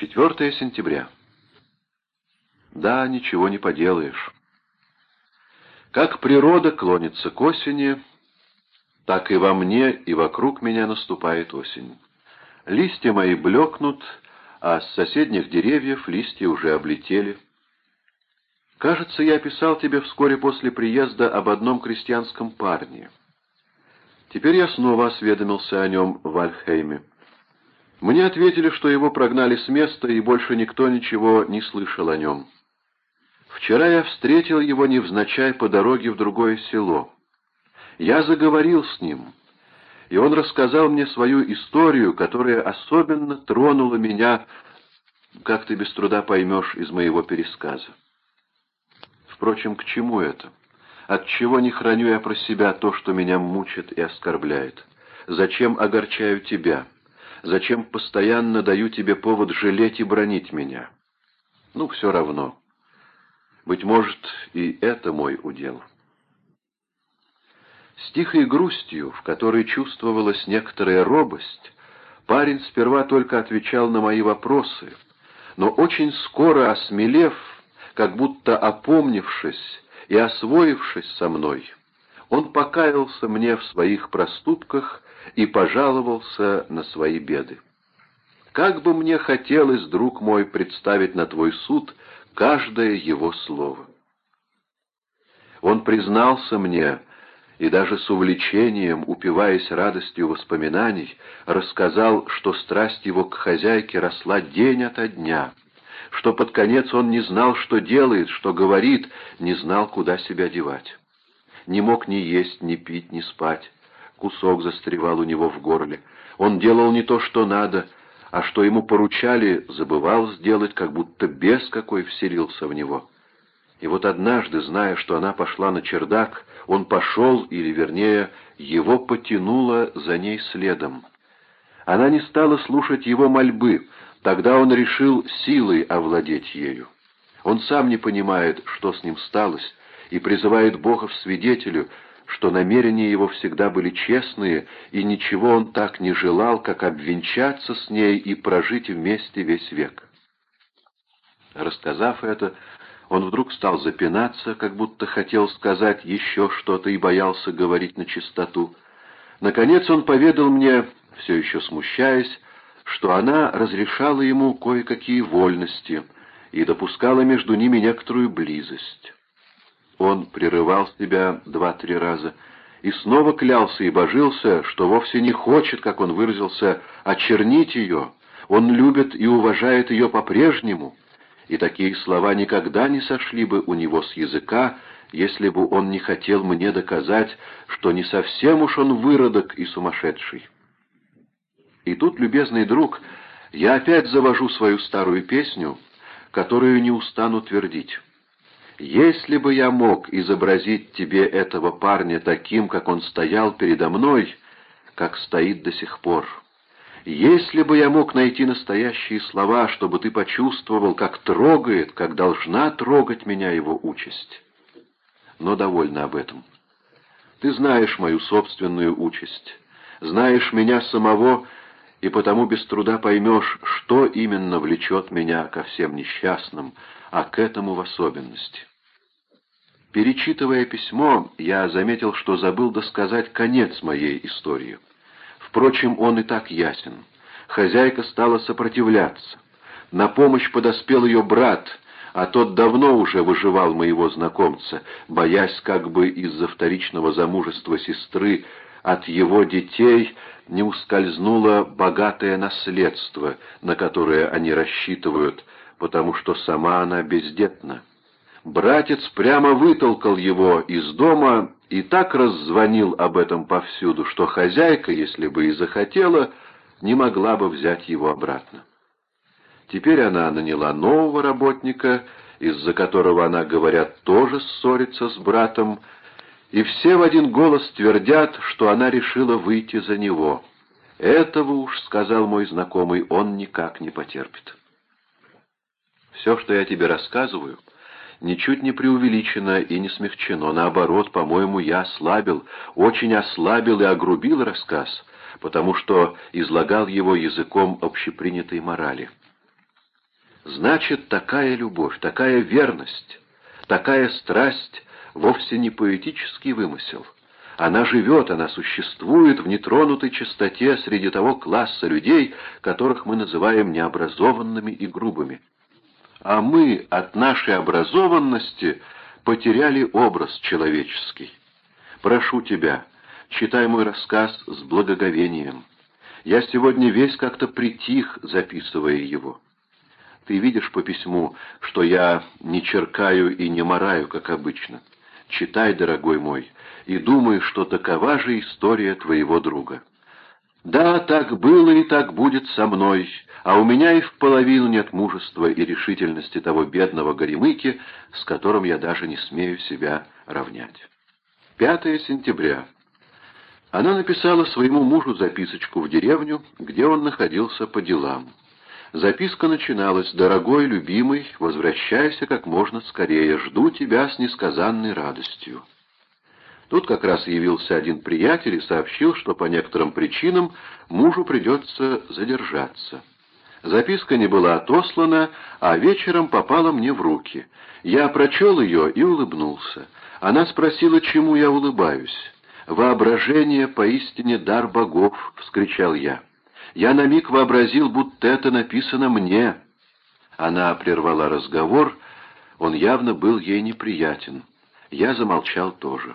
4 сентября. Да, ничего не поделаешь. Как природа клонится к осени, так и во мне и вокруг меня наступает осень. Листья мои блекнут, а с соседних деревьев листья уже облетели. Кажется, я писал тебе вскоре после приезда об одном крестьянском парне. Теперь я снова осведомился о нем в Альхейме. Мне ответили, что его прогнали с места, и больше никто ничего не слышал о нем. Вчера я встретил его невзначай по дороге в другое село. Я заговорил с ним, и он рассказал мне свою историю, которая особенно тронула меня, как ты без труда поймешь из моего пересказа. Впрочем, к чему это? Отчего не храню я про себя то, что меня мучит и оскорбляет? Зачем огорчаю тебя? Зачем постоянно даю тебе повод жалеть и бронить меня? Ну, все равно. Быть может, и это мой удел. С тихой грустью, в которой чувствовалась некоторая робость, парень сперва только отвечал на мои вопросы, но очень скоро осмелев, как будто опомнившись и освоившись со мной, он покаялся мне в своих проступках и пожаловался на свои беды. Как бы мне хотелось, друг мой, представить на твой суд каждое его слово. Он признался мне, и даже с увлечением, упиваясь радостью воспоминаний, рассказал, что страсть его к хозяйке росла день ото дня, что под конец он не знал, что делает, что говорит, не знал, куда себя девать. Не мог ни есть, ни пить, ни спать. Кусок застревал у него в горле. Он делал не то, что надо, а что ему поручали, забывал сделать, как будто бес какой вселился в него. И вот однажды, зная, что она пошла на чердак, он пошел, или, вернее, его потянуло за ней следом. Она не стала слушать его мольбы, тогда он решил силой овладеть ею. Он сам не понимает, что с ним сталось, и призывает Бога в свидетелю, что намерения его всегда были честные, и ничего он так не желал, как обвенчаться с ней и прожить вместе весь век. Рассказав это, он вдруг стал запинаться, как будто хотел сказать еще что-то и боялся говорить на чистоту. Наконец он поведал мне, все еще смущаясь, что она разрешала ему кое-какие вольности и допускала между ними некоторую близость. Он прерывал себя два-три раза и снова клялся и божился, что вовсе не хочет, как он выразился, очернить ее. Он любит и уважает ее по-прежнему, и такие слова никогда не сошли бы у него с языка, если бы он не хотел мне доказать, что не совсем уж он выродок и сумасшедший. И тут, любезный друг, я опять завожу свою старую песню, которую не устану твердить. Если бы я мог изобразить тебе этого парня таким, как он стоял передо мной, как стоит до сих пор, если бы я мог найти настоящие слова, чтобы ты почувствовал, как трогает, как должна трогать меня его участь. Но довольно об этом. Ты знаешь мою собственную участь, знаешь меня самого, и потому без труда поймешь, что именно влечет меня ко всем несчастным, а к этому в особенности. Перечитывая письмо, я заметил, что забыл досказать конец моей истории — Впрочем, он и так ясен. Хозяйка стала сопротивляться. На помощь подоспел ее брат, а тот давно уже выживал моего знакомца, боясь как бы из-за вторичного замужества сестры от его детей не ускользнуло богатое наследство, на которое они рассчитывают, потому что сама она бездетна. Братец прямо вытолкал его из дома и так раззвонил об этом повсюду, что хозяйка, если бы и захотела, не могла бы взять его обратно. Теперь она наняла нового работника, из-за которого она, говорят, тоже ссорится с братом, и все в один голос твердят, что она решила выйти за него. Этого уж, сказал мой знакомый, он никак не потерпит. Все, что я тебе рассказываю, ничуть не преувеличено и не смягчено. Наоборот, по-моему, я ослабил, очень ослабил и огрубил рассказ, потому что излагал его языком общепринятой морали. Значит, такая любовь, такая верность, такая страсть вовсе не поэтический вымысел. Она живет, она существует в нетронутой чистоте среди того класса людей, которых мы называем необразованными и грубыми. А мы от нашей образованности потеряли образ человеческий. Прошу тебя, читай мой рассказ с благоговением. Я сегодня весь как-то притих, записывая его. Ты видишь по письму, что я не черкаю и не мораю, как обычно. Читай, дорогой мой, и думай, что такова же история твоего друга. Да, так было и так будет со мной, а у меня и в половину нет мужества и решительности того бедного горемыки, с которым я даже не смею себя равнять. 5 сентября. Она написала своему мужу записочку в деревню, где он находился по делам. Записка начиналась «Дорогой, любимый, возвращайся как можно скорее, жду тебя с несказанной радостью». Тут как раз явился один приятель и сообщил, что по некоторым причинам мужу придется задержаться. Записка не была отослана, а вечером попала мне в руки. Я прочел ее и улыбнулся. Она спросила, чему я улыбаюсь. «Воображение поистине дар богов!» — вскричал я. «Я на миг вообразил, будто это написано мне». Она прервала разговор, он явно был ей неприятен. Я замолчал тоже.